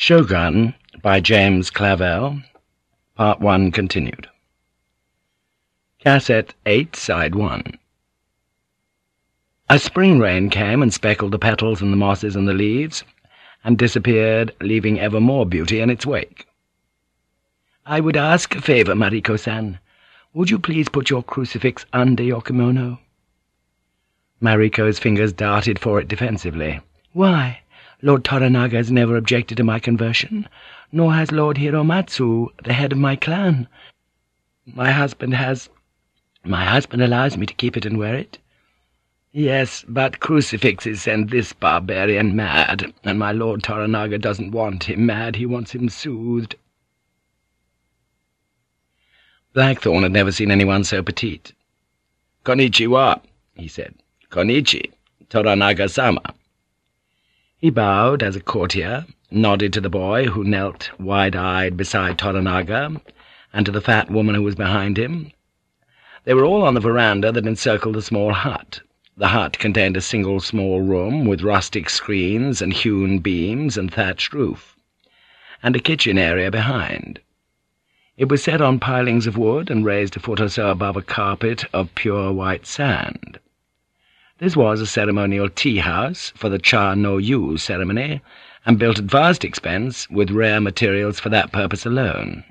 Shogun by James Clavell Part 1 continued Cassette 8, Side 1 A spring rain came and speckled the petals and the mosses and the leaves, and disappeared, leaving ever more beauty in its wake. "'I would ask a favor, Mariko-san. Would you please put your crucifix under your kimono?' Mariko's fingers darted for it defensively. "'Why?' Lord Toranaga has never objected to my conversion, nor has Lord Hiromatsu, the head of my clan. My husband has... My husband allows me to keep it and wear it. Yes, but crucifixes send this barbarian mad, and my Lord Toranaga doesn't want him mad, he wants him soothed. Blackthorne had never seen anyone so petite. "'Konnichiwa,' he said. "'Konnichi, Toranaga-sama.' He bowed as a courtier, nodded to the boy, who knelt wide-eyed beside Toranaga, and to the fat woman who was behind him. They were all on the veranda that encircled the small hut. The hut contained a single small room, with rustic screens and hewn beams and thatched roof, and a kitchen area behind. It was set on pilings of wood and raised a foot or so above a carpet of pure white sand. This was a ceremonial tea-house for the Cha no Yu ceremony, and built at vast expense with rare materials for that purpose alone.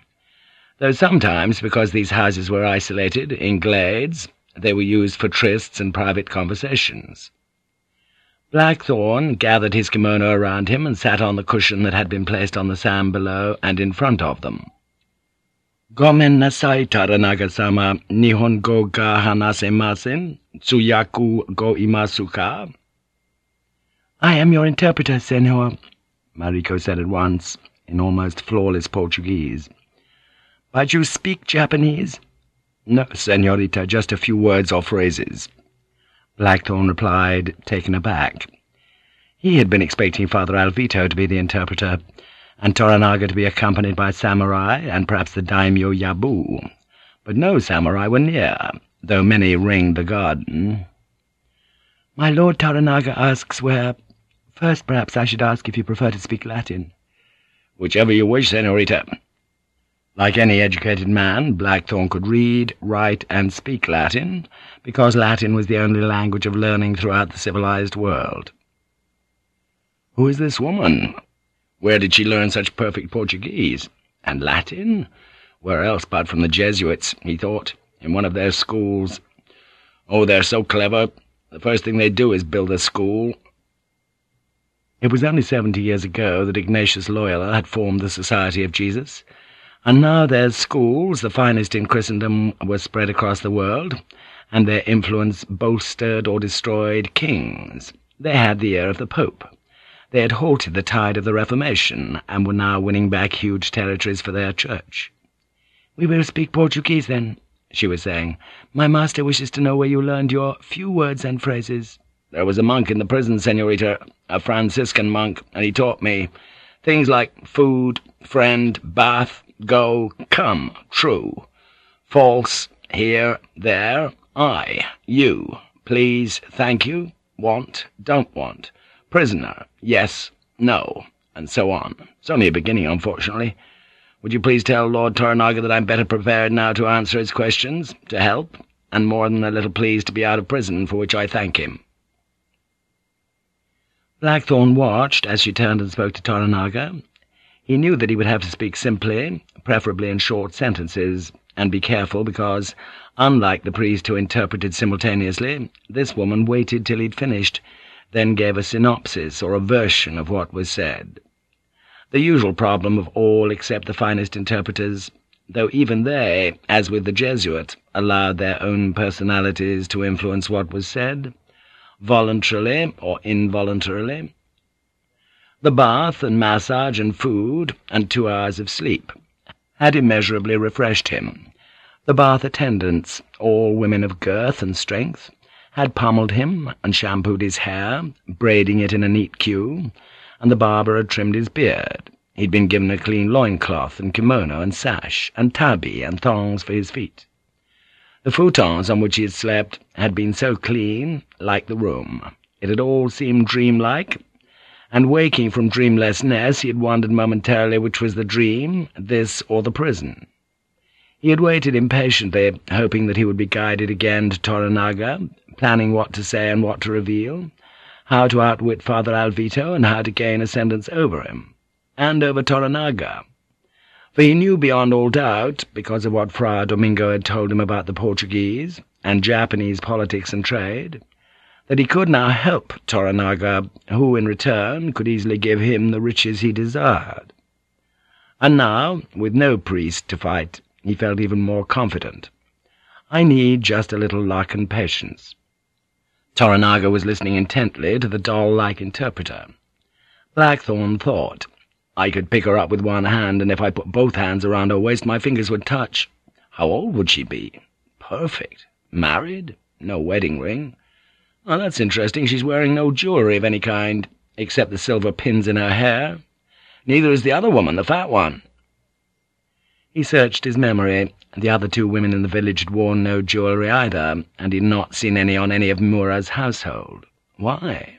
Though sometimes, because these houses were isolated, in glades, they were used for trysts and private conversations. Blackthorne gathered his kimono around him and sat on the cushion that had been placed on the sand below and in front of them. Gomen nasai Toranaga-sama, Nihongo ga hanasemasen, Tsuyaku go imasu ka? I am your interpreter, senor, Mariko said at once, in almost flawless Portuguese. But you speak Japanese? No, senorita, just a few words or phrases. Blackthorne replied, taken aback. He had been expecting Father Alvito to be the interpreter, and Toranaga to be accompanied by samurai and perhaps the daimyo Yabu, but no samurai were near, though many ring the garden. My lord Toranaga asks where... First, perhaps I should ask if you prefer to speak Latin. Whichever you wish, senorita. Like any educated man, Blackthorne could read, write, and speak Latin, because Latin was the only language of learning throughout the civilized world. Who is this woman? Where did she learn such perfect Portuguese? And Latin? Where else but from the Jesuits, he thought, in one of their schools. Oh, they're so clever. The first thing they do is build a school. It was only seventy years ago that Ignatius Loyola had formed the Society of Jesus, and now their schools, the finest in Christendom, were spread across the world, and their influence bolstered or destroyed kings. They had the ear of the Pope. They had halted the tide of the Reformation, and were now winning back huge territories for their church. "'We will speak Portuguese, then,' she was saying. "'My master wishes to know where you learned your few words and phrases.' "'There was a monk in the prison, senorita, a Franciscan monk, and he taught me things like food, friend, bath, go, come, true, false, here, there, I, you, please, thank you, want, don't want, prisoner, yes, no, and so on. It's only a beginning, unfortunately. Would you please tell Lord Toranaga that I'm better prepared now to answer his questions, to help, and more than a little pleased to be out of prison, for which I thank him.' Blackthorne watched as she turned and spoke to Toranaga. He knew that he would have to speak simply, preferably in short sentences, and be careful because, unlike the priest who interpreted simultaneously, this woman waited till he'd finished, then gave a synopsis or a version of what was said. The usual problem of all except the finest interpreters, though even they, as with the Jesuit, allowed their own personalities to influence what was said, voluntarily or involuntarily. The bath and massage and food and two hours of sleep had immeasurably refreshed him. The bath attendants, all women of girth and strength, had pommeled him and shampooed his hair, braiding it in a neat queue, and the barber had trimmed his beard. He'd been given a clean loincloth and kimono and sash, and tabi and thongs for his feet. The futons on which he had slept had been so clean, like the room. It had all seemed dreamlike, and waking from dreamlessness he had wondered momentarily which was the dream, this or the prison. He had waited impatiently, hoping that he would be guided again to Toranaga, planning what to say and what to reveal, how to outwit Father Alvito and how to gain ascendance over him, and over Toranaga. For he knew beyond all doubt, because of what Friar Domingo had told him about the Portuguese and Japanese politics and trade, that he could now help Toranaga, who, in return, could easily give him the riches he desired. And now, with no priest to fight, he felt even more confident. I need just a little luck and patience. Toranaga was listening intently to the doll-like interpreter. Blackthorne thought, I could pick her up with one hand, and if I put both hands around her waist my fingers would touch. How old would she be? Perfect. Married? No wedding ring. Oh, that's interesting. She's wearing no jewellery of any kind, except the silver pins in her hair. Neither is the other woman, the fat one. He searched his memory. The other two women in the village had worn no jewellery either, and he had not seen any on any of Mura's household. Why?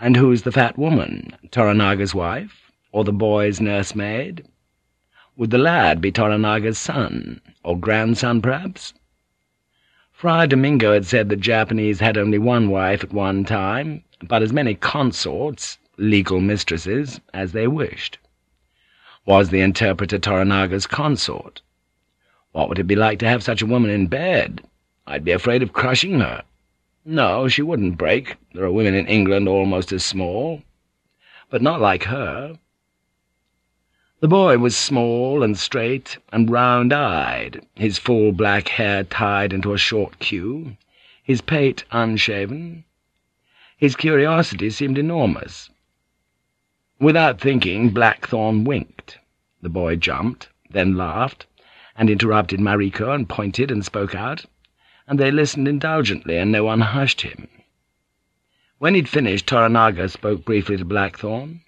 And who's the fat woman? Toranaga's wife? Or the boy's nursemaid? Would the lad be Toranaga's son? Or grandson, perhaps? Friar Domingo had said the Japanese had only one wife at one time, but as many consorts, legal mistresses, as they wished. Was the interpreter Toranaga's consort? What would it be like to have such a woman in bed? I'd be afraid of crushing her. No, she wouldn't break. There are women in England almost as small. But not like her. The boy was small and straight and round-eyed, his full black hair tied into a short queue, his pate unshaven. His curiosity seemed enormous. Without thinking, Blackthorne winked. The boy jumped, then laughed, and interrupted Mariko and pointed and spoke out, and they listened indulgently, and no one hushed him. When he'd finished, Toranaga spoke briefly to Blackthorne.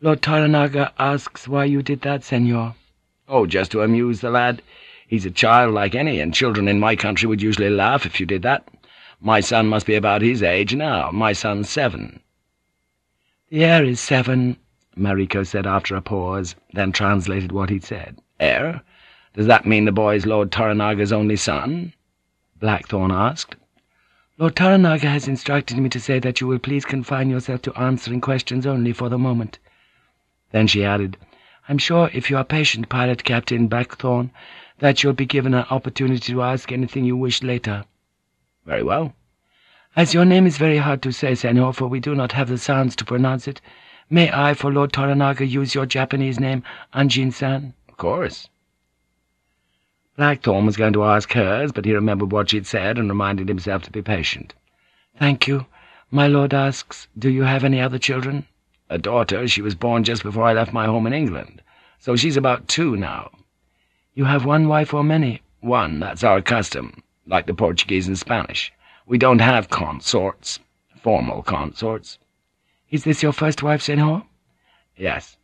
Lord Toranaga asks why you did that, senor. Oh, just to amuse the lad. He's a child like any, and children in my country would usually laugh if you did that. My son must be about his age now. My son's seven. Heir is seven, Mariko said after a pause, then translated what he'd said. Heir? Does that mean the boy's Lord Toranaga's only son? Blackthorne asked. Lord Toranaga has instructed me to say that you will please confine yourself to answering questions only for the moment. Then she added, I'm sure if you are patient, Pilot Captain Blackthorne, that you'll be given an opportunity to ask anything you wish later. Very well. As your name is very hard to say, senor, for we do not have the sounds to pronounce it, may I, for Lord Toranaga, use your Japanese name, Anjin-san? Of course. Blackthorne was going to ask hers, but he remembered what she'd said and reminded himself to be patient. Thank you. My lord asks, do you have any other children? A daughter. She was born just before I left my home in England, so she's about two now. You have one wife or many? One, that's our custom, like the Portuguese and Spanish. We don't have consorts, formal consorts. Is this your first wife, Senhor? Yes.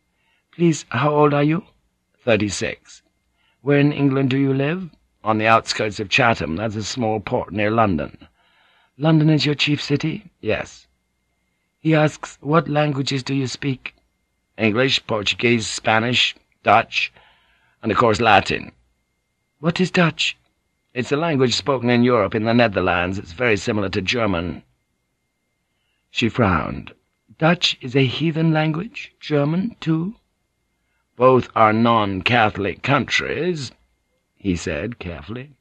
Please, how old are you? Thirty-six. Where in England do you live? On the outskirts of Chatham. That's a small port near London. London is your chief city? Yes. He asks, what languages do you speak? English, Portuguese, Spanish, Dutch, and of course Latin. What is Dutch? It's a language spoken in Europe, in the Netherlands. It's very similar to German. She frowned. Dutch is a heathen language? German, too? Both are non-Catholic countries, he said carefully.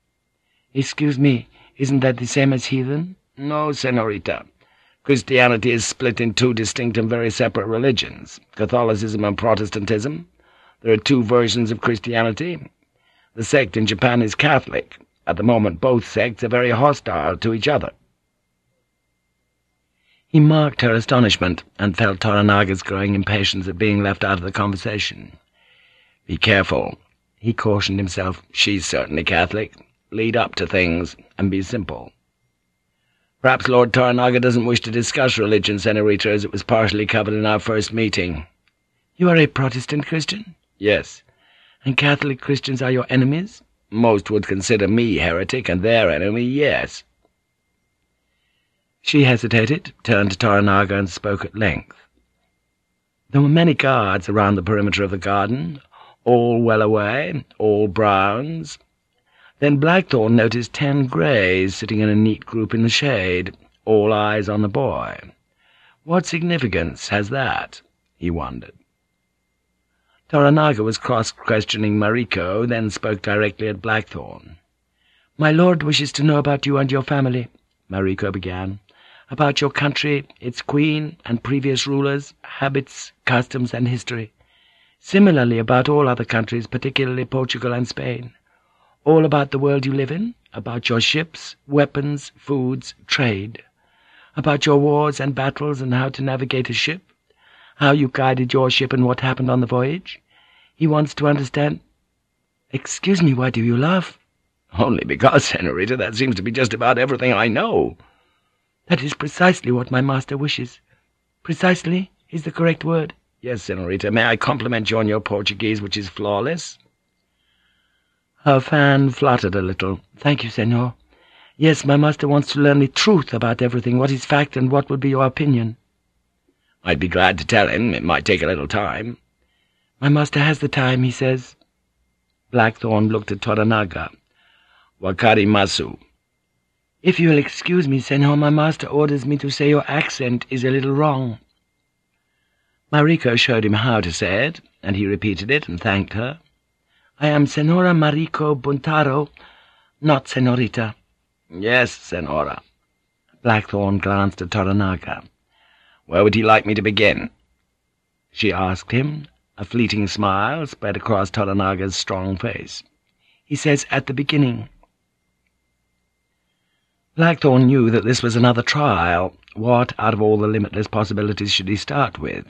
Excuse me, isn't that the same as heathen? No, senorita. Christianity is split in two distinct and very separate religions, Catholicism and Protestantism. There are two versions of Christianity. The sect in Japan is Catholic, at the moment both sects are very hostile to each other. He marked her astonishment, and felt Toranaga's growing impatience at being left out of the conversation. "'Be careful,' he cautioned himself. "'She's certainly Catholic. Lead up to things, and be simple.' Perhaps Lord Toranaga doesn't wish to discuss religion, Senorita, as it was partially covered in our first meeting.' "'You are a Protestant Christian?' "'Yes.' "'And Catholic Christians are your enemies?' Most would consider me heretic, and their enemy, yes.' She hesitated, turned to Toranaga and spoke at length. There were many guards around the perimeter of the garden, all well away, all browns. Then Blackthorne noticed ten greys sitting in a neat group in the shade, all eyes on the boy. What significance has that? he wondered. Toranaga was cross-questioning Mariko, then spoke directly at Blackthorne. "'My lord wishes to know about you and your family,' Mariko began. "'About your country, its queen, and previous rulers, habits, customs, and history. Similarly about all other countries, particularly Portugal and Spain. All about the world you live in, about your ships, weapons, foods, trade. About your wars and battles and how to navigate a ship, how you guided your ship and what happened on the voyage. He wants to understand... Excuse me, why do you laugh? Only because, Senorita, that seems to be just about everything I know. That is precisely what my master wishes. Precisely is the correct word. Yes, Senorita, may I compliment you on your Portuguese, which is flawless? Her fan fluttered a little. Thank you, senor. Yes, my master wants to learn the truth about everything, what is fact and what would be your opinion. I'd be glad to tell him. It might take a little time. My master has the time, he says. Blackthorne looked at Toranaga. Wakari masu. If you'll excuse me, senor, my master orders me to say your accent is a little wrong. Mariko showed him how to say it, and he repeated it and thanked her. I am Senora Mariko Buntaro, not Senorita. Yes, Senora. Blackthorne glanced at Toranaga. Where would he like me to begin? She asked him. A fleeting smile spread across Toranaga's strong face. He says at the beginning. Blackthorne knew that this was another trial. What, out of all the limitless possibilities, should he start with?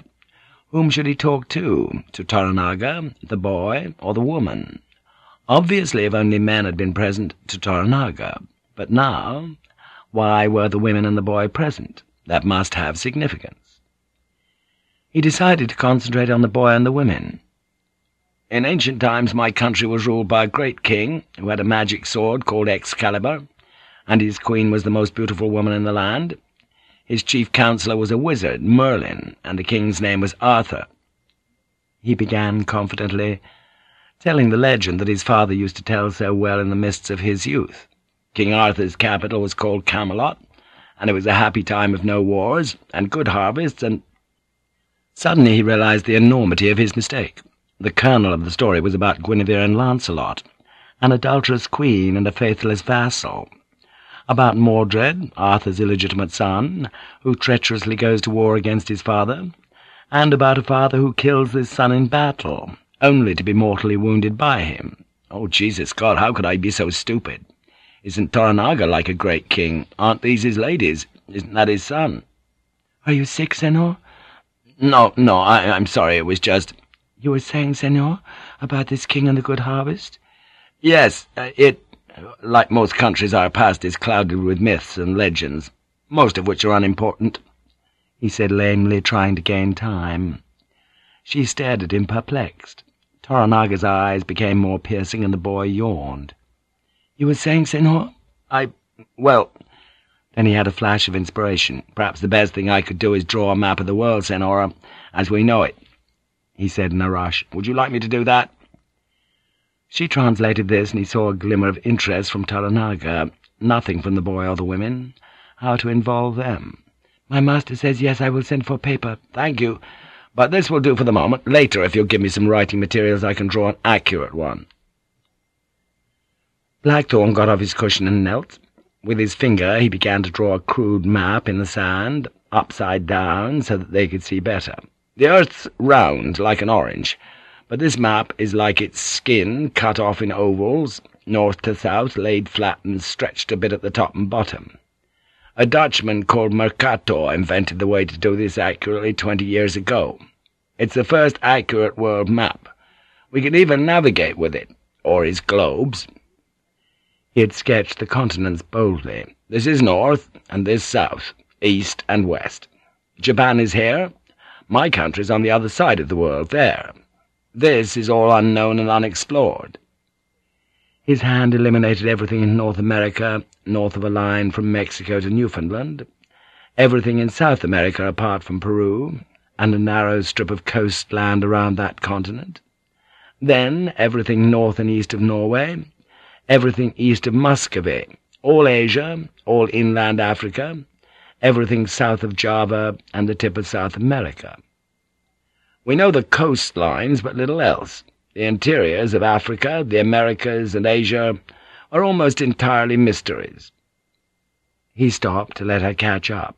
Whom should he talk to? To Toranaga, the boy, or the woman? Obviously, if only men had been present, to Toranaga. But now, why were the women and the boy present? That must have significance. He decided to concentrate on the boy and the women. In ancient times my country was ruled by a great king who had a magic sword called Excalibur, and his queen was the most beautiful woman in the land. His chief counselor was a wizard, Merlin, and the king's name was Arthur. He began confidently, telling the legend that his father used to tell so well in the mists of his youth. King Arthur's capital was called Camelot, and it was a happy time of no wars, and good harvests, and... Suddenly he realized the enormity of his mistake. The kernel of the story was about Guinevere and Lancelot, an adulterous queen and a faithless vassal, about Mordred, Arthur's illegitimate son, who treacherously goes to war against his father, and about a father who kills his son in battle, only to be mortally wounded by him. Oh, Jesus God, how could I be so stupid? Isn't Toranaga like a great king? Aren't these his ladies? Isn't that his son? Are you sick, senor? No, no, I, I'm sorry, it was just... You were saying, senor, about this king and the good harvest? Yes, uh, it, like most countries, our past is clouded with myths and legends, most of which are unimportant, he said lamely, trying to gain time. She stared at him, perplexed. Toranaga's eyes became more piercing, and the boy yawned. You were saying, Senhor? I... well... Then he had a flash of inspiration. Perhaps the best thing I could do is draw a map of the world, Senora, as we know it, he said in a rush. Would you like me to do that? She translated this, and he saw a glimmer of interest from Toranaga. Nothing from the boy or the women. How to involve them. My master says yes, I will send for paper. Thank you. But this will do for the moment. Later, if you'll give me some writing materials, I can draw an accurate one. Blackthorne got off his cushion and knelt. With his finger he began to draw a crude map in the sand, upside down, so that they could see better. The earth's round, like an orange, but this map is like its skin, cut off in ovals, north to south, laid flat and stretched a bit at the top and bottom. A Dutchman called Mercator invented the way to do this accurately twenty years ago. It's the first accurate world map. We can even navigate with it, or his globes, he had sketched the continents boldly. This is north, and this south, east and west. Japan is here. My country's on the other side of the world, there. This is all unknown and unexplored. His hand eliminated everything in North America, north of a line from Mexico to Newfoundland, everything in South America apart from Peru, and a narrow strip of coastland around that continent. Then everything north and east of Norway, everything east of Muscovy, all Asia, all inland Africa, everything south of Java and the tip of South America. We know the coastlines, but little else. The interiors of Africa, the Americas, and Asia are almost entirely mysteries. He stopped to let her catch up.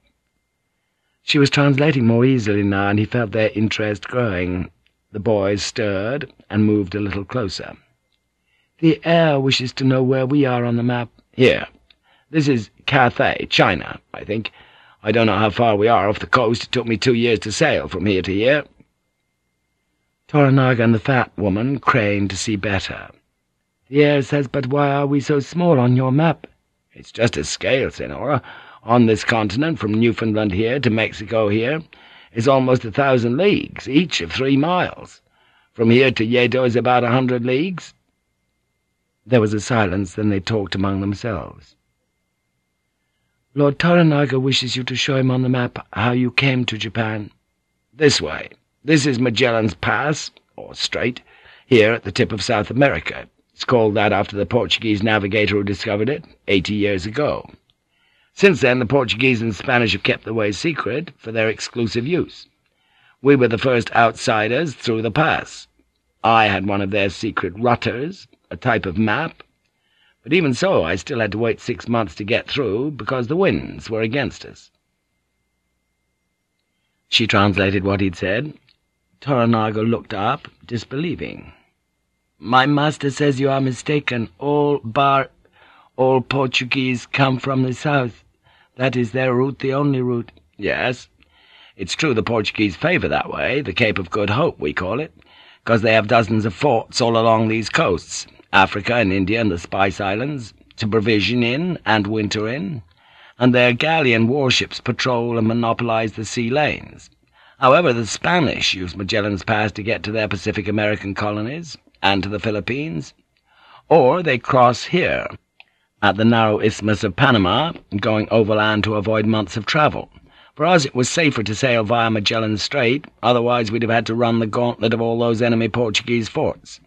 She was translating more easily now, and he felt their interest growing. The boys stirred and moved a little closer. "The heir wishes to know where we are on the map." "Here. This is Cathay, China, I think. I don't know how far we are off the coast. It took me two years to sail from here to here." Toranaga and the fat woman craned to see better. "The heir says, but why are we so small on your map?" "It's just a scale, Senora on this continent, from Newfoundland here to Mexico here, is almost a thousand leagues, each of three miles. From here to Yedo is about a hundred leagues.' There was a silence, then they talked among themselves. "'Lord Toranaga wishes you to show him on the map how you came to Japan.' "'This way. This is Magellan's Pass, or Strait, here at the tip of South America. It's called that after the Portuguese navigator who discovered it, eighty years ago. Since then, the Portuguese and Spanish have kept the way secret for their exclusive use. We were the first outsiders through the pass. I had one of their secret rutters, a type of map, but even so I still had to wait six months to get through because the winds were against us. She translated what he'd said. Toranaga looked up, disbelieving. "'My master says you are mistaken. All bar all Portuguese come from the south. That is their route, the only route. Yes, it's true the Portuguese favour that way, the Cape of Good Hope, we call it, because they have dozens of forts all along these coasts, Africa and India and the Spice Islands, to provision in and winter in, and their galleon warships patrol and monopolize the sea lanes. However, the Spanish use Magellan's Pass to get to their Pacific American colonies and to the Philippines, or they cross here, at the narrow isthmus of Panama, going overland to avoid months of travel. For us it was safer to sail via Magellan Strait, otherwise we'd have had to run the gauntlet of all those enemy Portuguese forts.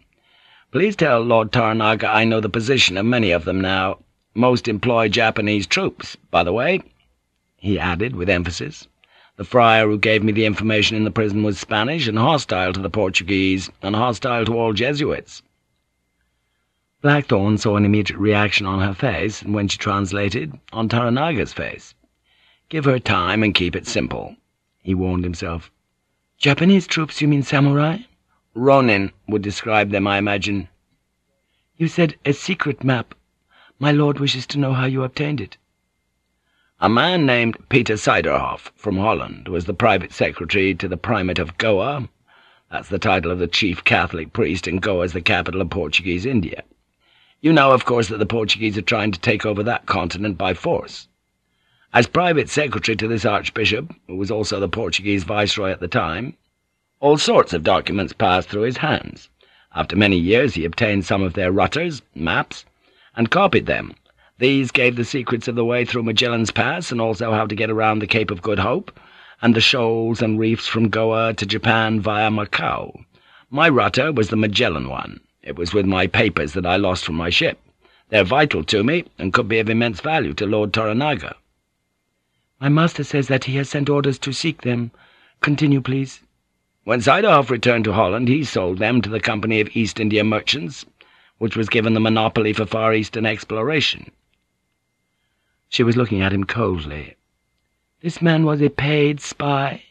Please tell Lord Toranaga I know the position of many of them now. Most employ Japanese troops, by the way,' he added with emphasis. The friar who gave me the information in the prison was Spanish and hostile to the Portuguese, and hostile to all Jesuits. Blackthorne saw an immediate reaction on her face, and when she translated, on Toranaga's face. "'Give her time and keep it simple,' he warned himself. "'Japanese troops, you mean samurai?' "'Ronin would describe them, I imagine.' "'You said a secret map. My lord wishes to know how you obtained it.' A man named Peter Suyderhof, from Holland, was the private secretary to the Primate of Goa. That's the title of the chief Catholic priest, in Goa is the capital of Portuguese India. You know, of course, that the Portuguese are trying to take over that continent by force. As private secretary to this archbishop, who was also the Portuguese viceroy at the time, all sorts of documents passed through his hands. After many years he obtained some of their rutters, maps, and copied them. These gave the secrets of the way through Magellan's Pass, and also how to get around the Cape of Good Hope, and the shoals and reefs from Goa to Japan via Macao. My rutter was the Magellan one. It was with my papers that I lost from my ship. They're vital to me, and could be of immense value to Lord Toranaga.' "'My master says that he has sent orders to seek them. Continue, please.' "'When Suyderhof returned to Holland, he sold them to the Company of East India Merchants, which was given the monopoly for Far Eastern exploration.' She was looking at him coldly. "'This man was a paid spy?'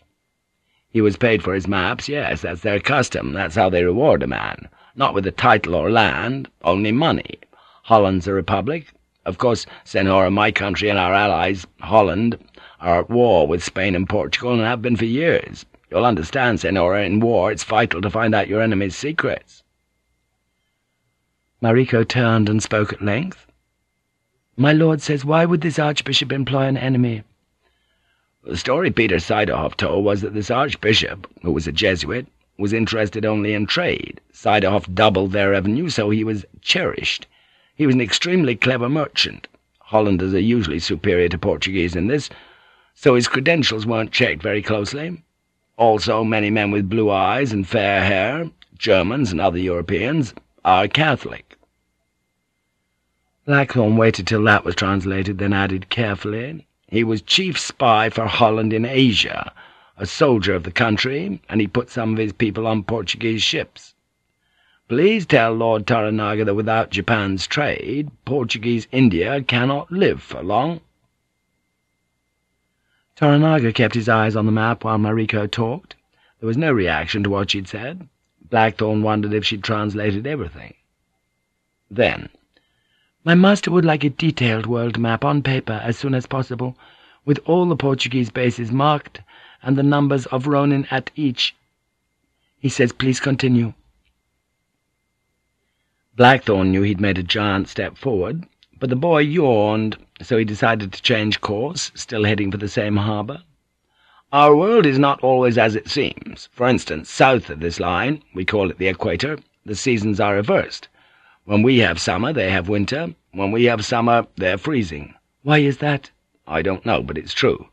"'He was paid for his maps, yes, that's their custom, that's how they reward a man.' not with a title or land, only money. Holland's a republic. Of course, Senora, my country and our allies, Holland, are at war with Spain and Portugal and have been for years. You'll understand, Senora, in war it's vital to find out your enemy's secrets.' Mariko turned and spoke at length. "'My lord says, why would this archbishop employ an enemy?' The story Peter Suyderhof told was that this archbishop, who was a Jesuit, was interested only in trade. Suyderhof doubled their revenue, so he was cherished. He was an extremely clever merchant. Hollanders are usually superior to Portuguese in this. so his credentials weren't checked very closely. Also, many men with blue eyes and fair hair, Germans and other Europeans, are Catholic. Blackthorne waited till that was translated, then added carefully, He was chief spy for Holland in Asia, a soldier of the country, and he put some of his people on Portuguese ships. Please tell Lord Toranaga that without Japan's trade, Portuguese India cannot live for long.' Toranaga kept his eyes on the map while Mariko talked. There was no reaction to what she'd said. Blackthorne wondered if she'd translated everything. Then, my master would like a detailed world map on paper as soon as possible, with all the Portuguese bases marked and the numbers of Ronin at each. He says, please continue. Blackthorne knew he'd made a giant step forward, but the boy yawned, so he decided to change course, still heading for the same harbour. Our world is not always as it seems. For instance, south of this line, we call it the equator, the seasons are reversed. When we have summer, they have winter. When we have summer, they're freezing. Why is that? I don't know, but it's true.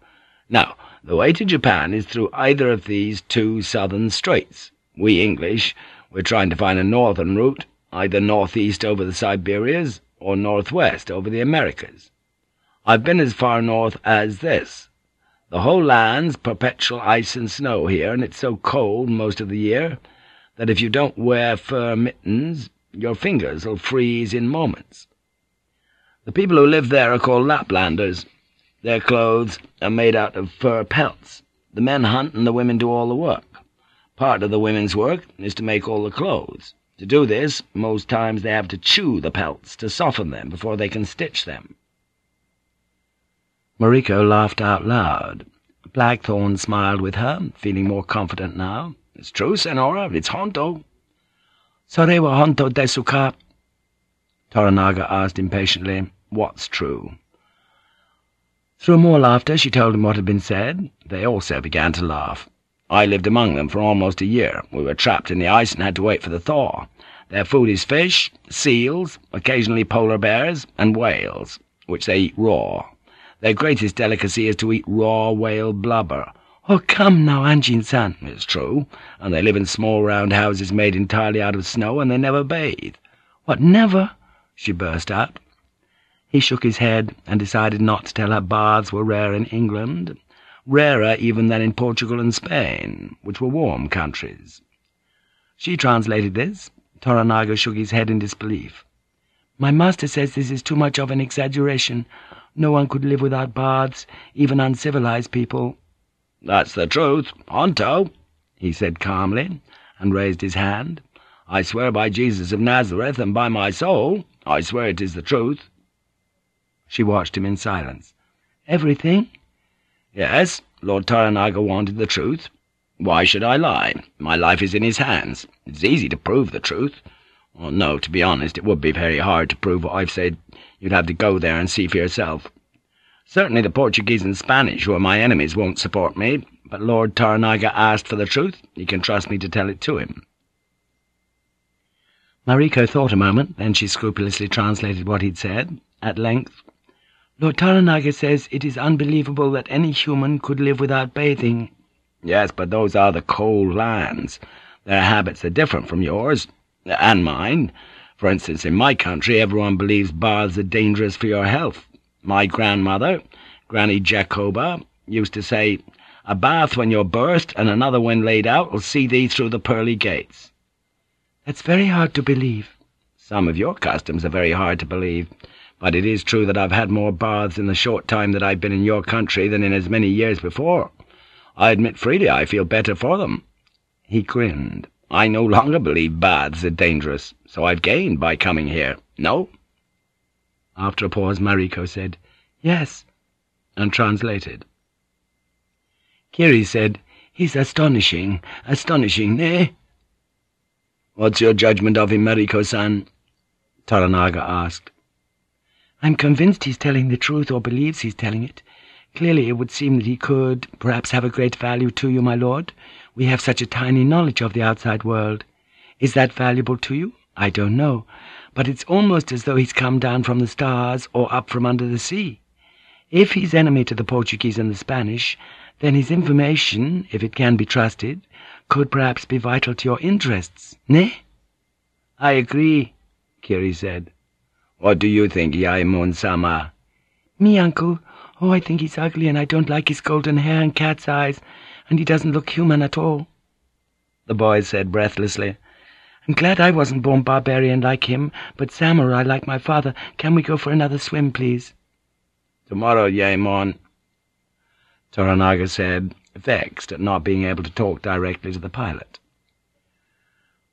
Now, the way to Japan is through either of these two southern straits. We English, we're trying to find a northern route, either northeast over the Siberias or northwest over the Americas. I've been as far north as this. The whole land's perpetual ice and snow here, and it's so cold most of the year that if you don't wear fur mittens, your fingers'll freeze in moments. The people who live there are called Laplanders, their clothes are made out of fur pelts. The men hunt and the women do all the work. Part of the women's work is to make all the clothes. To do this, most times they have to chew the pelts to soften them before they can stitch them. Mariko laughed out loud. Blackthorne smiled with her, feeling more confident now. It's true, Senora. It's Honto. Sorewa Honto desuka? Toranaga asked impatiently. What's true? Through more laughter, she told him what had been said. They also began to laugh. I lived among them for almost a year. We were trapped in the ice and had to wait for the thaw. Their food is fish, seals, occasionally polar bears, and whales, which they eat raw. Their greatest delicacy is to eat raw whale blubber. Oh, come now, Anjin-san. It's true, and they live in small round houses made entirely out of snow, and they never bathe. What, never? she burst out. He shook his head and decided not to tell her baths were rare in England, rarer even than in Portugal and Spain, which were warm countries. She translated this. Toranaga shook his head in disbelief. My master says this is too much of an exaggeration. No one could live without baths, even uncivilized people. That's the truth, Honto, he said calmly, and raised his hand. I swear by Jesus of Nazareth, and by my soul, I swear it is the truth. She watched him in silence. Everything? Yes, Lord Toranaga wanted the truth. Why should I lie? My life is in his hands. It's easy to prove the truth. Well, no, to be honest, it would be very hard to prove what I've said. You'd have to go there and see for yourself. Certainly the Portuguese and Spanish, who are my enemies, won't support me, but Lord Toranaga asked for the truth. He can trust me to tell it to him. Mariko thought a moment, then she scrupulously translated what he'd said. At length, Lord Toranaga says it is unbelievable that any human could live without bathing. Yes, but those are the cold lands. Their habits are different from yours, and mine. For instance, in my country, everyone believes baths are dangerous for your health. My grandmother, Granny Jacoba, used to say, A bath when you're burst, and another when laid out, will see thee through the pearly gates. That's very hard to believe. Some of your customs are very hard to believe but it is true that I've had more baths in the short time that I've been in your country than in as many years before. I admit freely I feel better for them.' He grinned. I no longer believe baths are dangerous, so I've gained by coming here. No?' After a pause, Mariko said, Yes, and translated. Kiri said, He's astonishing, astonishing, nay? What's your judgment of him, Mariko-san? Toranaga asked. I'm convinced he's telling the truth, or believes he's telling it. Clearly it would seem that he could, perhaps, have a great value to you, my lord. We have such a tiny knowledge of the outside world. Is that valuable to you? I don't know, but it's almost as though he's come down from the stars or up from under the sea. If he's enemy to the Portuguese and the Spanish, then his information, if it can be trusted, could perhaps be vital to your interests, ne? I agree, Kiri said. What do you think, Yaemon Sama? Me, uncle. Oh, I think he's ugly, and I don't like his golden hair and cat's eyes, and he doesn't look human at all. The boy said breathlessly. I'm glad I wasn't born barbarian like him, but samurai like my father. Can we go for another swim, please? Tomorrow, Yaemon, Toranaga said, vexed at not being able to talk directly to the pilot.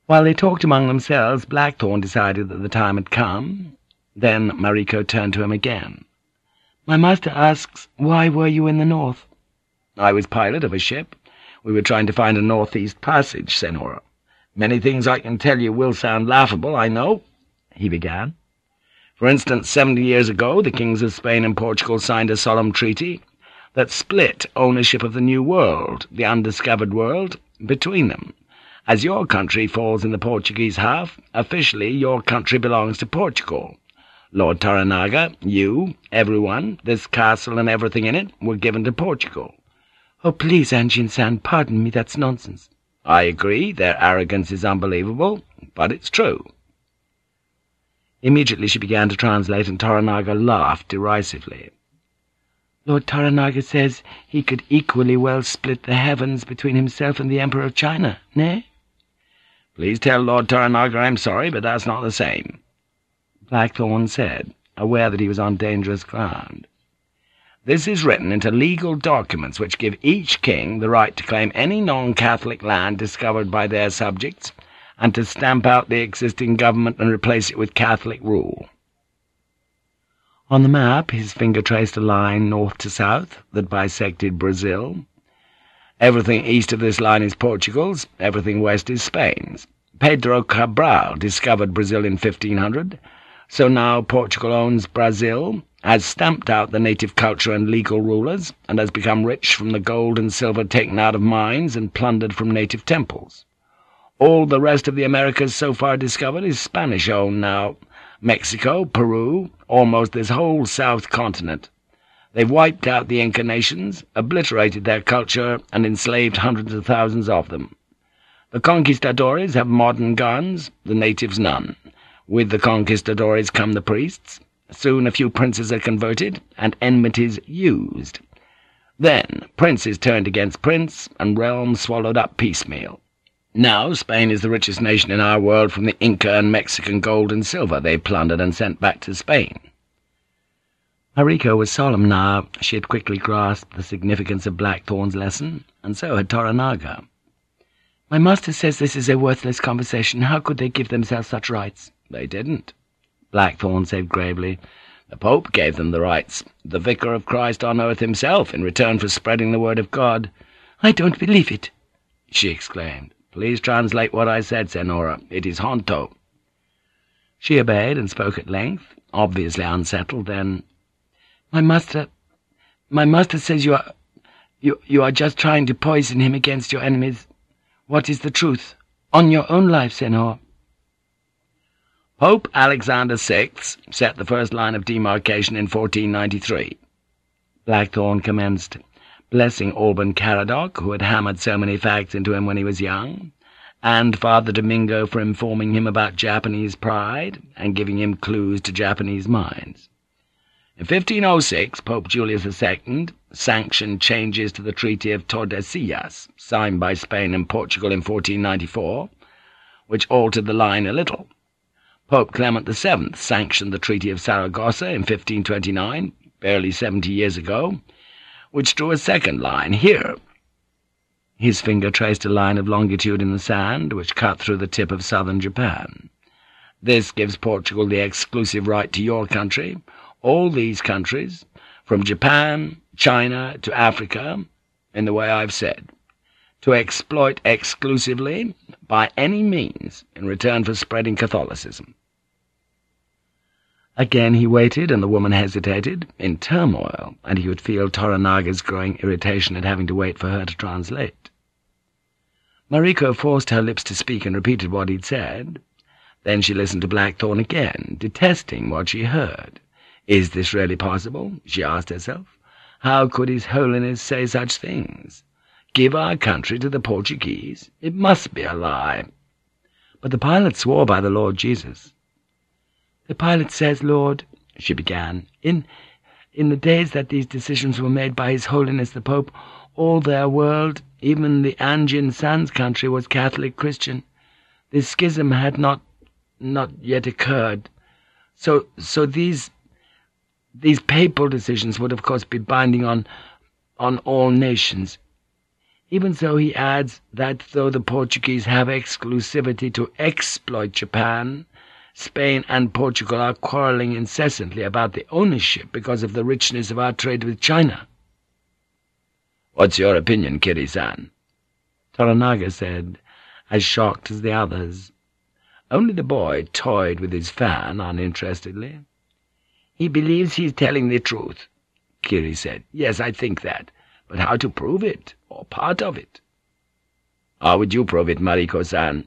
While they talked among themselves, Blackthorne decided that the time had come. Then Mariko turned to him again. "'My master asks, why were you in the north?' "'I was pilot of a ship. We were trying to find a northeast passage, Senora. Many things I can tell you will sound laughable, I know,' he began. For instance, seventy years ago the kings of Spain and Portugal signed a solemn treaty that split ownership of the New World, the undiscovered world, between them. As your country falls in the Portuguese half, officially your country belongs to Portugal. Lord Toranaga, you, everyone, this castle and everything in it, were given to Portugal. Oh, please, Anjin-san, pardon me, that's nonsense. I agree, their arrogance is unbelievable, but it's true. Immediately she began to translate, and Toranaga laughed derisively. Lord Toranaga says he could equally well split the heavens between himself and the Emperor of China, nay? Please tell Lord Toranaga I'm sorry, but that's not the same, Blackthorne said, aware that he was on dangerous ground. This is written into legal documents which give each king the right to claim any non-Catholic land discovered by their subjects, and to stamp out the existing government and replace it with Catholic rule. On the map, his finger traced a line north to south that bisected Brazil. Everything east of this line is Portugal's, everything west is Spain's. Pedro Cabral discovered Brazil in 1500, so now Portugal owns Brazil, has stamped out the native culture and legal rulers, and has become rich from the gold and silver taken out of mines and plundered from native temples. All the rest of the Americas so far discovered is Spanish-owned now. Mexico, Peru, almost this whole south continent. They've wiped out the Inca nations, obliterated their culture, and enslaved hundreds of thousands of them. The conquistadores have modern guns, the natives none. With the conquistadores come the priests. Soon a few princes are converted, and enmities used. Then princes turned against prince, and realms swallowed up piecemeal. Now Spain is the richest nation in our world from the Inca and Mexican gold and silver they plundered and sent back to Spain. Mariko was solemn now. She had quickly grasped the significance of Blackthorne's lesson, and so had Toranaga. My master says this is a worthless conversation. How could they give themselves such rights? They didn't. Blackthorne said gravely. The Pope gave them the rights, the Vicar of Christ on earth himself, in return for spreading the word of God. I don't believe it, she exclaimed. Please translate what I said, Senora. It is Honto. She obeyed and spoke at length, obviously unsettled, then, My master... My master says you are... You, you are just trying to poison him against your enemies. What is the truth? On your own life, Senor. Pope Alexander VI set the first line of demarcation in 1493. Blackthorne commenced blessing Alban Caradoc, who had hammered so many facts into him when he was young, and Father Domingo for informing him about Japanese pride and giving him clues to Japanese minds. In 1506, Pope Julius II sanctioned changes to the Treaty of Tordesillas, signed by Spain and Portugal in 1494, which altered the line a little. Pope Clement VII sanctioned the Treaty of Saragossa in 1529, barely seventy years ago, which drew a second line here. His finger traced a line of longitude in the sand, which cut through the tip of southern Japan. This gives Portugal the exclusive right to your country, all these countries, from Japan, China, to Africa, in the way I've said, to exploit exclusively, by any means, in return for spreading Catholicism. Again he waited, and the woman hesitated, in turmoil, and he could feel Toranaga's growing irritation at having to wait for her to translate. Mariko forced her lips to speak and repeated what he'd said. Then she listened to Blackthorne again, detesting what she heard. Is this really possible? she asked herself. How could His Holiness say such things? Give our country to the Portuguese? It must be a lie. But the pilot swore by the Lord Jesus. The pilot says, Lord, she began, in, in the days that these decisions were made by His Holiness the Pope, all their world, even the Anjin San's country, was Catholic Christian. This schism had not not yet occurred. So so these these papal decisions would of course be binding on on all nations. Even so, he adds that though the Portuguese have exclusivity to exploit Japan, Spain and Portugal are quarrelling incessantly about the ownership because of the richness of our trade with China. What's your opinion, Kiri-san? Toranaga said, as shocked as the others. Only the boy toyed with his fan uninterestedly. He believes he's telling the truth, Kiri said. Yes, I think that. But how to prove it, or part of it? How would you prove it, Mariko-san?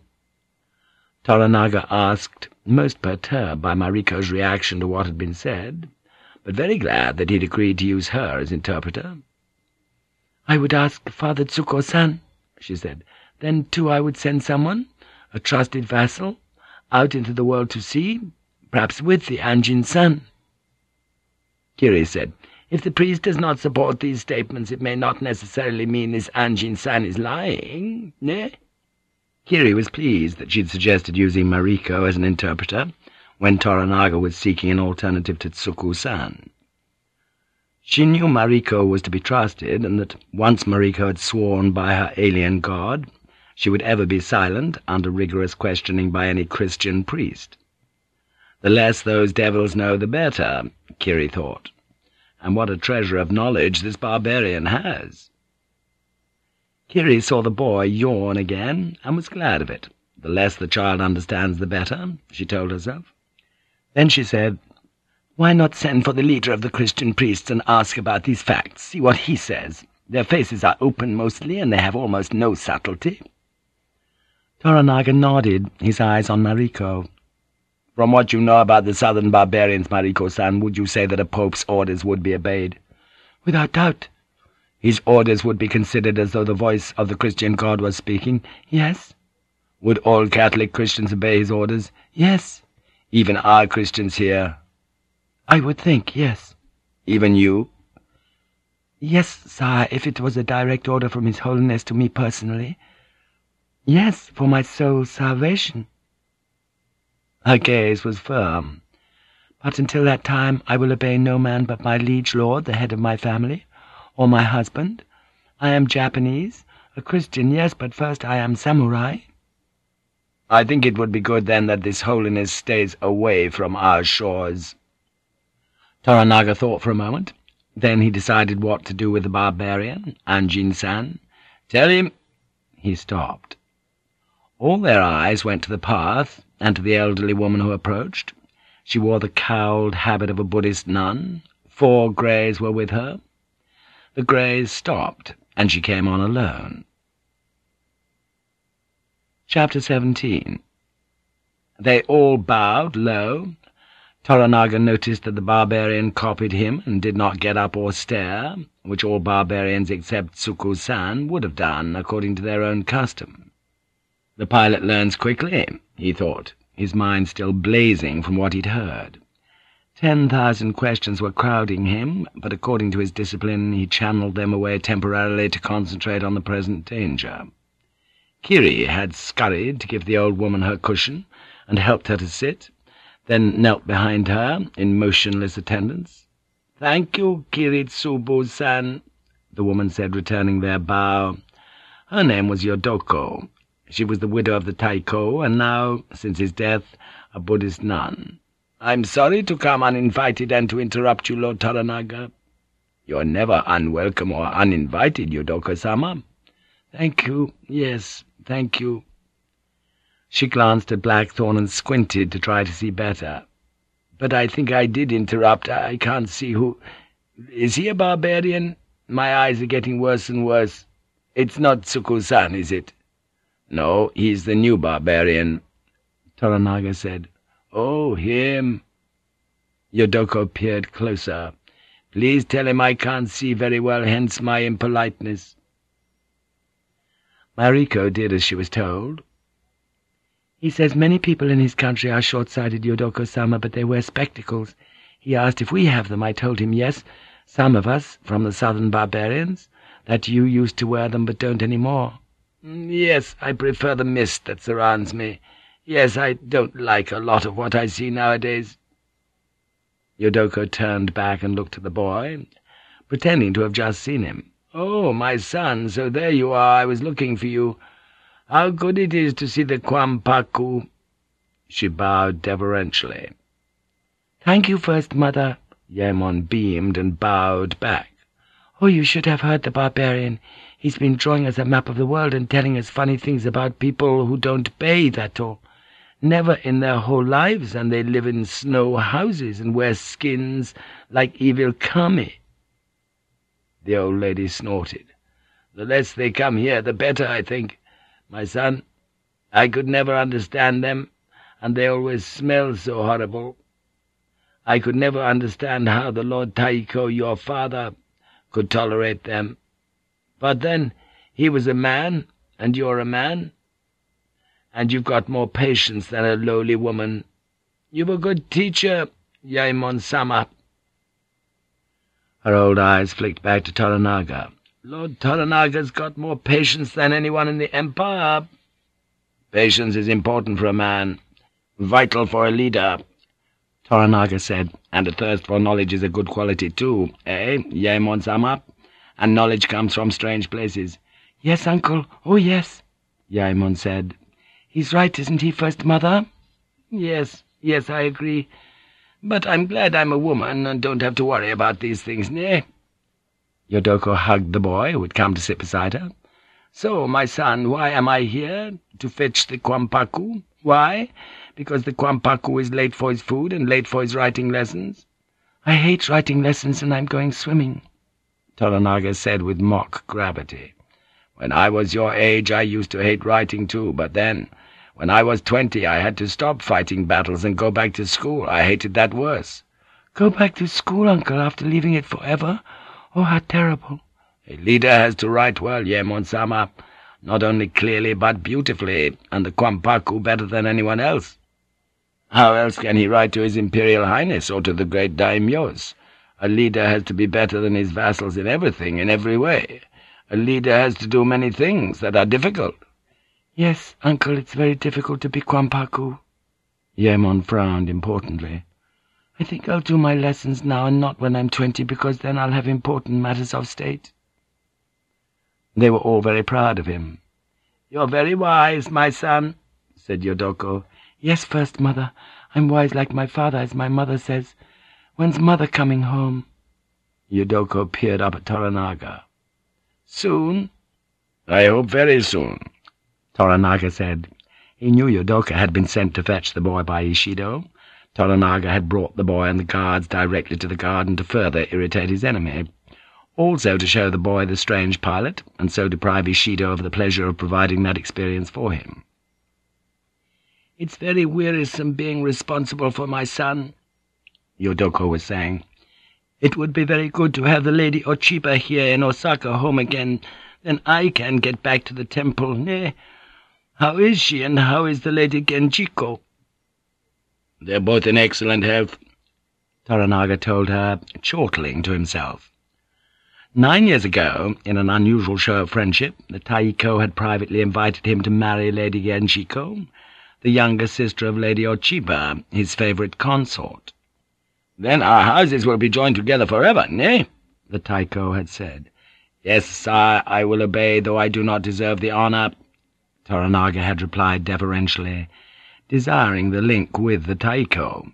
Toranaga asked, most perturbed by Mariko's reaction to what had been said, but very glad that he'd agreed to use her as interpreter. I would ask Father Tsukku-san, she said. Then, too, I would send someone, a trusted vassal, out into the world to see, perhaps with the Anjin-san. Kiri said, If the priest does not support these statements, it may not necessarily mean this Anjin-san is lying, ne? Kiri was pleased that she'd suggested using Mariko as an interpreter when Toranaga was seeking an alternative to Tsukku-san. She knew Mariko was to be trusted, and that once Mariko had sworn by her alien god, she would ever be silent under rigorous questioning by any Christian priest. The less those devils know, the better, Kiri thought. And what a treasure of knowledge this barbarian has. Kiri saw the boy yawn again, and was glad of it. The less the child understands, the better, she told herself. Then she said, why not send for the leader of the Christian priests and ask about these facts, see what he says? Their faces are open mostly, and they have almost no subtlety. Toranaga nodded, his eyes on Mariko. From what you know about the southern barbarians, Mariko-san, would you say that a pope's orders would be obeyed? Without doubt. His orders would be considered as though the voice of the Christian God was speaking? Yes. Would all Catholic Christians obey his orders? Yes. Even our Christians here? I would think, yes. Even you? Yes, sire, if it was a direct order from His Holiness to me personally. Yes, for my soul's salvation. Her gaze was firm. But until that time I will obey no man but my liege lord, the head of my family, or my husband. I am Japanese, a Christian, yes, but first I am samurai. I think it would be good then that this holiness stays away from our shores. Toranaga thought for a moment. Then he decided what to do with the barbarian, Anjin-san. Tell him— He stopped. All their eyes went to the path and to the elderly woman who approached. She wore the cowled habit of a Buddhist nun. Four greys were with her. The greys stopped, and she came on alone. Chapter 17 They all bowed low, Toranaga noticed that the barbarian copied him and did not get up or stare, which all barbarians except Tsukku-san would have done, according to their own custom. The pilot learns quickly, he thought, his mind still blazing from what he'd heard. Ten thousand questions were crowding him, but according to his discipline he channeled them away temporarily to concentrate on the present danger. Kiri had scurried to give the old woman her cushion, and helped her to sit, then knelt behind her in motionless attendance. "'Thank you, Kiritsubo-san,' the woman said, returning their bow. Her name was Yodoko. She was the widow of the Taiko, and now, since his death, a Buddhist nun. "'I'm sorry to come uninvited and to interrupt you, Lord Toranaga.' "'You're never unwelcome or uninvited, Yodoko-sama.' "'Thank you. Yes, thank you.' She glanced at Blackthorne and squinted to try to see better. "But I think I did interrupt. I can't see who... Is he a barbarian? My eyes are getting worse and worse. It's not Tsukku-san, is it?" "No, he's the new barbarian," Toranaga said. "Oh, him." Yodoko peered closer. Please tell him I can't see very well, hence my impoliteness. Mariko did as she was told. He says many people in his country are short-sighted, Yodoko-sama, but they wear spectacles. He asked if we have them. I told him yes, some of us, from the southern barbarians, that you used to wear them but don't any more. Mm, yes, I prefer the mist that surrounds me. Yes, I don't like a lot of what I see nowadays. Yodoko turned back and looked at the boy, pretending to have just seen him. "'Oh, my son, so there you are. I was looking for you. How good it is to see the Kwampaku.' She bowed deferentially. "'Thank you first, mother.' Yaemon beamed and bowed back. "'Oh, you should have heard the barbarian. He's been drawing us a map of the world and telling us funny things about people who don't bathe at all never in their whole lives, and they live in snow houses and wear skins like evil kami. The old lady snorted. The less they come here, the better, I think. My son, I could never understand them, and they always smell so horrible. I could never understand how the Lord Taiko, your father, could tolerate them. But then, he was a man, and you're a man, and you've got more patience than a lowly woman. You've a good teacher, Yaemon-sama.' Her old eyes flicked back to Toranaga. Lord Toranaga's got more patience than anyone in the Empire. Patience is important for a man, vital for a leader, Toranaga said, and a thirst for knowledge is a good quality too, eh, Yaemon-sama? And knowledge comes from strange places. Yes, uncle, oh yes, Yaemon said. He's right, isn't he, First Mother? Yes, yes, I agree. But I'm glad I'm a woman and don't have to worry about these things, nay? Yodoko hugged the boy who had come to sit beside her. So, my son, why am I here? To fetch the Kwampaku? Why? Because the Kwampaku is late for his food and late for his writing lessons? I hate writing lessons and I'm going swimming, Toranaga said with mock gravity. When I was your age I used to hate writing too, but then when I was twenty, I had to stop fighting battles and go back to school. I hated that worse. Go back to school, uncle, after leaving it forever? Oh, how terrible. A leader has to write well, Yaemon-sama, not only clearly but beautifully, and the Kwampaku better than anyone else. How else can he write to his Imperial Highness or to the great daimyos? A leader has to be better than his vassals in everything, in every way. A leader has to do many things that are difficult. Yes, uncle, it's very difficult to be Kwampaku. Yaemon frowned importantly. I think I'll do my lessons now and not when I'm twenty, because then I'll have important matters of state. They were all very proud of him. You're very wise, my son, said Yodoko. Yes, first mother. I'm wise like my father, as my mother says. When's mother coming home? Yodoko peered up at Toranaga. Soon? I hope very soon. Toranaga said. He knew Yodoko had been sent to fetch the boy by Ishido. Toranaga had brought the boy and the guards directly to the garden to further irritate his enemy. Also to show the boy the strange pilot, and so deprive Ishido of the pleasure of providing that experience for him. "'It's very wearisome being responsible for my son,' Yodoko was saying. "'It would be very good to have the Lady Ochiba here in Osaka home again. Then I can get back to the temple. Nay, how is she, and how is the Lady Genjiko?' "'They're both in excellent health,' Toranaga told her, chortling to himself. Nine years ago, in an unusual show of friendship, the Taiko had privately invited him to marry Lady Genjiko, the younger sister of Lady Ochiba, his favourite consort. "'Then our houses will be joined together forever, nay?' the Taiko had said. "'Yes, sire, I will obey, though I do not deserve the honour.' Toranaga had replied deferentially, desiring the link with the Taiko.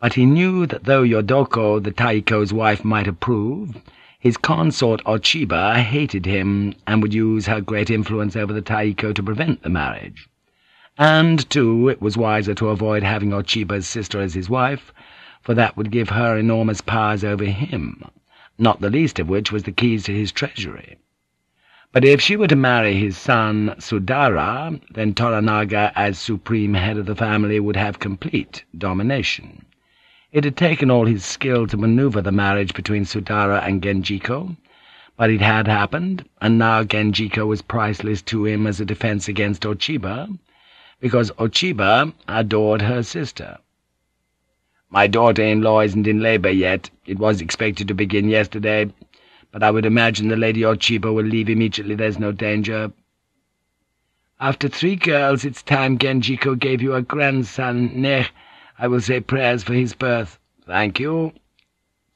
But he knew that though Yodoko, the Taiko's wife, might approve, his consort Ochiba hated him and would use her great influence over the Taiko to prevent the marriage. And, too, it was wiser to avoid having Ochiba's sister as his wife, for that would give her enormous powers over him, not the least of which was the keys to his treasury. But if she were to marry his son Sudara, then Toranaga, as supreme head of the family, would have complete domination. It had taken all his skill to maneuver the marriage between Sudara and Genjiko, but it had happened, and now Genjiko was priceless to him as a defense against Ochiba, because Ochiba adored her sister. My daughter-in-law isn't in labour yet. It was expected to begin yesterday, but I would imagine the Lady Ochiba will leave immediately there's no danger. After three girls, it's time Genjiko gave you a grandson, Neh. I will say prayers for his birth. Thank you,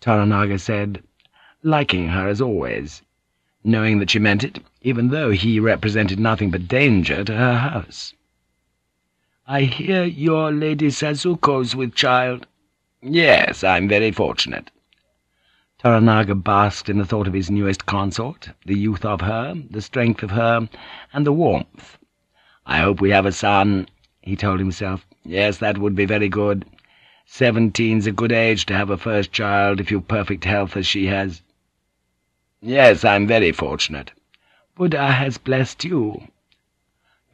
Toranaga said, liking her as always, knowing that she meant it, even though he represented nothing but danger to her house. I hear your Lady Sazuko's with child. Yes, I'm very fortunate. Toranaga basked in the thought of his newest consort, the youth of her, the strength of her, and the warmth. I hope we have a son, he told himself. Yes, that would be very good. Seventeen's a good age to have a first child if you've perfect health as she has. Yes, I'm very fortunate. Buddha has blessed you.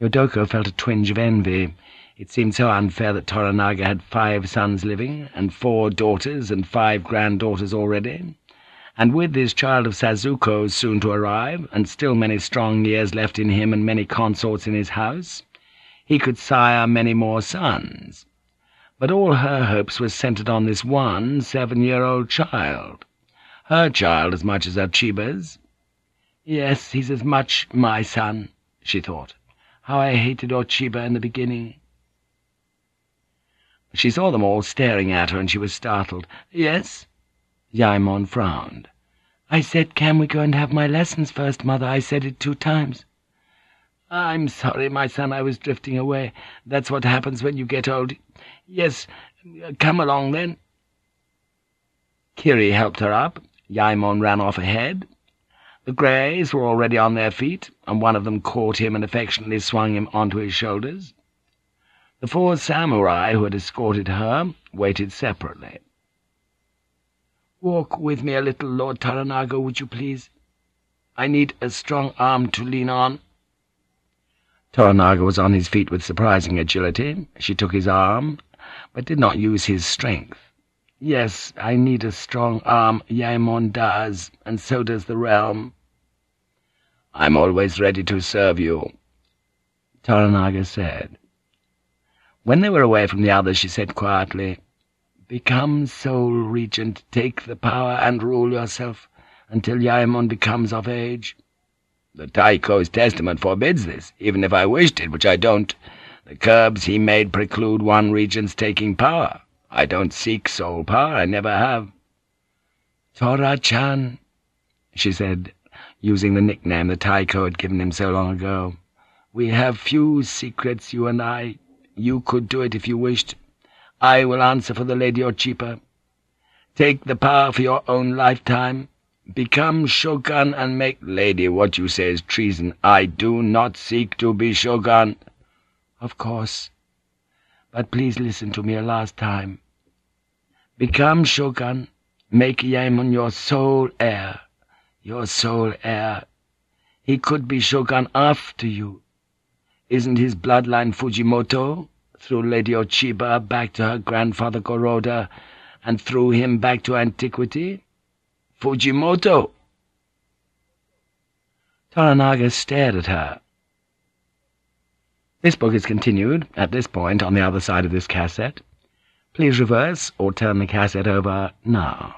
Yodoko felt a twinge of envy. It seemed so unfair that Toranaga had five sons living, and four daughters and five granddaughters already. And with this child of Sazuko soon to arrive, and still many strong years left in him and many consorts in his house, he could sire many more sons. But all her hopes were centred on this one seven-year-old child. Her child as much as Ochiba's. Yes, he's as much my son, she thought. How I hated Ochiba in the beginning. She saw them all staring at her, and she was startled. Yes? Yaemon frowned. I said, can we go and have my lessons first, Mother? I said it two times. I'm sorry, my son, I was drifting away. That's what happens when you get old. Yes, come along, then. Kiri helped her up. Yaemon ran off ahead. The Greys were already on their feet, and one of them caught him and affectionately swung him onto his shoulders. The four samurai who had escorted her waited separately. "'Walk with me a little, Lord Toranaga, would you please? I need a strong arm to lean on.' Toranaga was on his feet with surprising agility. She took his arm, but did not use his strength. Yes, I need a strong arm, Yaemon does, and so does the realm. I'm always ready to serve you, Toranaga said. When they were away from the others, she said quietly, Become sole regent, take the power and rule yourself until Yaemon becomes of age. The Taiko's testament forbids this, even if I wished it, which I don't. The curbs he made preclude one regent's taking power. I don't seek sole power, I never have. Tora-chan, she said, using the nickname the Tycho had given him so long ago. We have few secrets, you and I. You could do it if you wished. I will answer for the Lady Ochiba. Take the power for your own lifetime. Become shogun and make lady what you say is treason. I do not seek to be shogun. Of course. But please listen to me a last time. Become shogun. Make Yaemon your sole heir. Your sole heir. He could be shogun after you. Isn't his bloodline Fujimoto? Through Lady Ochiba back to her grandfather Goroda, and through him back to antiquity? Fujimoto! Toranaga stared at her. This book is continued, at this point, on the other side of this cassette. Please reverse or turn the cassette over now.